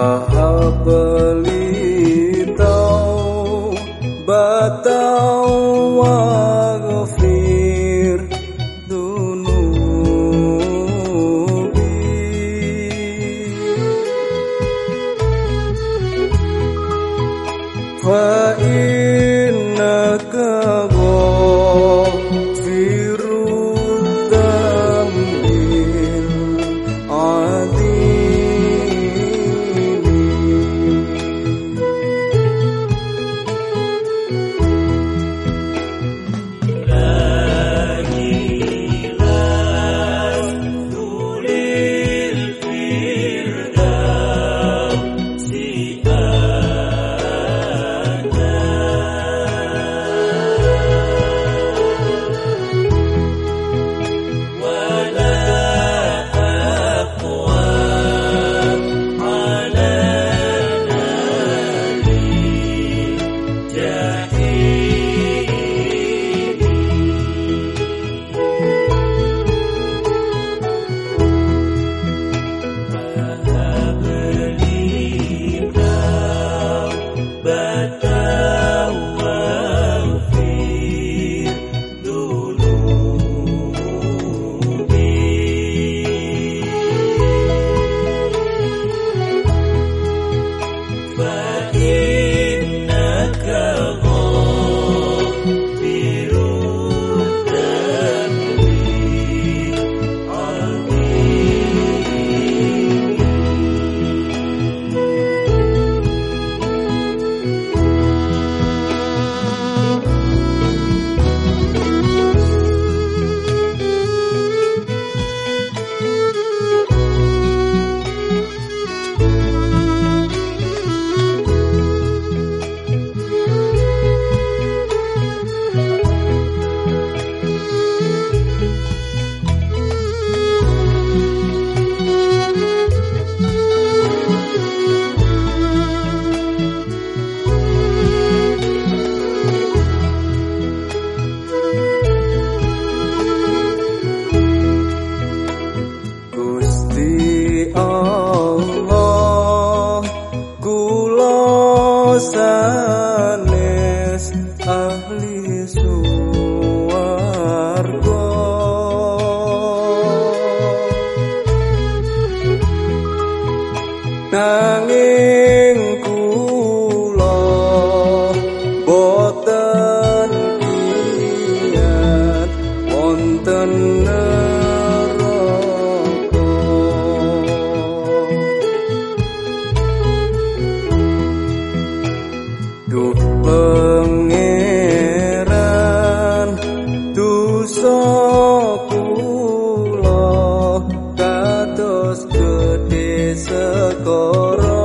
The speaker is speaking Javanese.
Maha pelita batau wagofir dunubi. Fa'ir nanging kula boten ingat wonten neraka. Duh pangeran dosa kula kados gedhe sekoro